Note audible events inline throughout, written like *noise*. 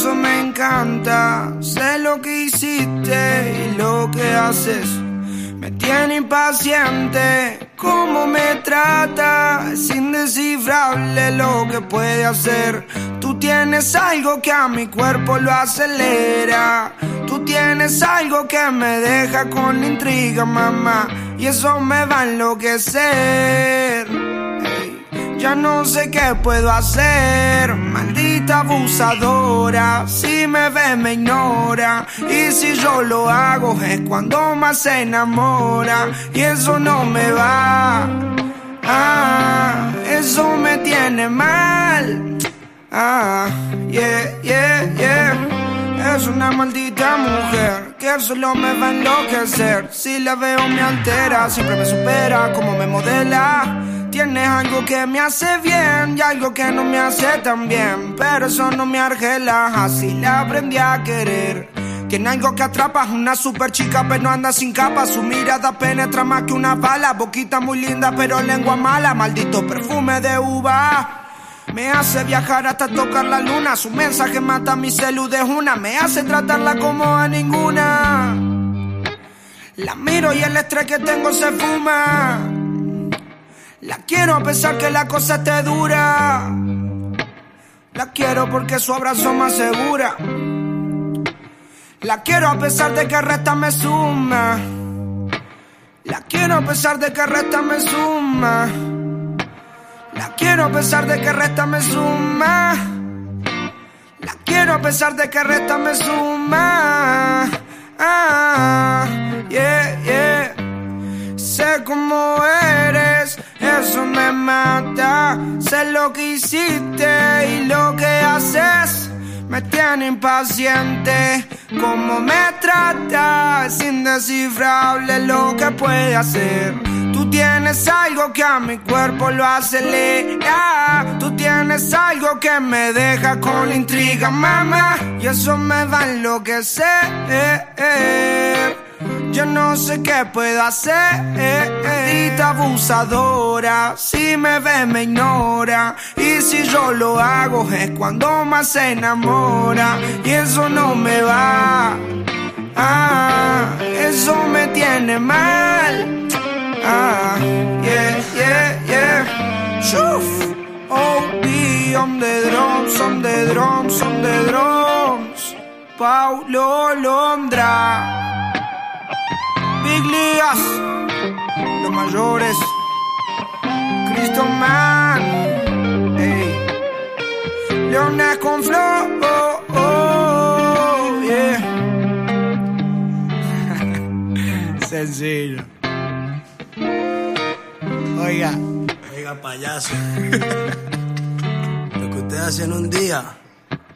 eso me encanta. Sé lo que hiciste y lo que haces. Me tiene impaciente cómo me trata. Es indescifrable lo que puede hacer. Tú tienes algo que a mi cuerpo lo acelera. Tú tienes algo que me deja con intriga, mamá. Y eso me va a enloquecer. Ya no sé qué puedo hacer, maldita abusadora. Si me ve, me ignora. Y si yo lo hago, es cuando más se enamora. Y eso no me va. Ah, eso me tiene mal. Ah, yeah, yeah, yeah. Es una maldita mujer que solo me va a enloquecer. Si la veo me altera, siempre me supera como me modela. Tienes algo que me hace bien y algo que no me hace tan bien. Pero eso no me argela, así la aprendí a querer. Tiene algo que atrapa, una super chica pero anda sin capa. Su mirada penetra más que una bala. Boquita muy linda pero lengua mala. Maldito perfume de uva. Me hace viajar hasta tocar la luna. Su mensaje mata mi celu de una. Me hace tratarla como a ninguna. La miro y el estrés que tengo se fuma La quiero a pesar que la cosa esté dura La quiero porque su abrazo me asegura la quiero a pesar de que resta me suma. La quiero a pesar de que resta me suma. La quiero a pesar de que resta me suma. La quiero a pesar de que resta me suma. Ah, yeah, yeah. Sé cómo eres, eso me mata. Sé lo que hiciste y lo que haces. Me tiene impaciente como me trata. Es indescifrable lo que puede hacer. Tú tienes algo que a mi cuerpo lo acelera. Tú tienes algo que me deja con la intriga, mamá. Y eso me va a enloquecer. Yo no sé qué puedo hacer. Maldita abusadora. Si me ve, me ignora. Y si yo lo hago, es cuando más se enamora. Y eso no me va. Ah, eso me tiene mal. Ah, yeah, yeah, yeah. Shuf. OD on the drums, on the drums, on the drums. Paulo Londra. Big Ligas, los mayores, Cristo Man, ey, Leones con flow, oh, oh, yeah. *laughs* Sencillo. Oiga, Oiga, payaso. Lo que ustedes hacen en un día,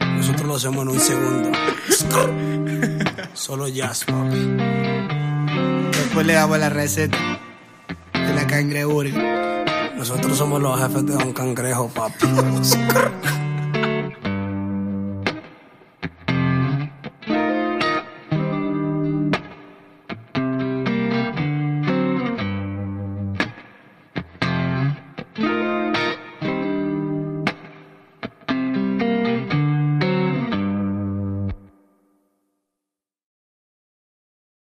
nosotros lo hacemos en un segundo. *laughs* Solo jazz, papi. Después le damos la receta de la cangreburger. Nosotros somos los jefes de Don Cangrejo, papi. *laughs*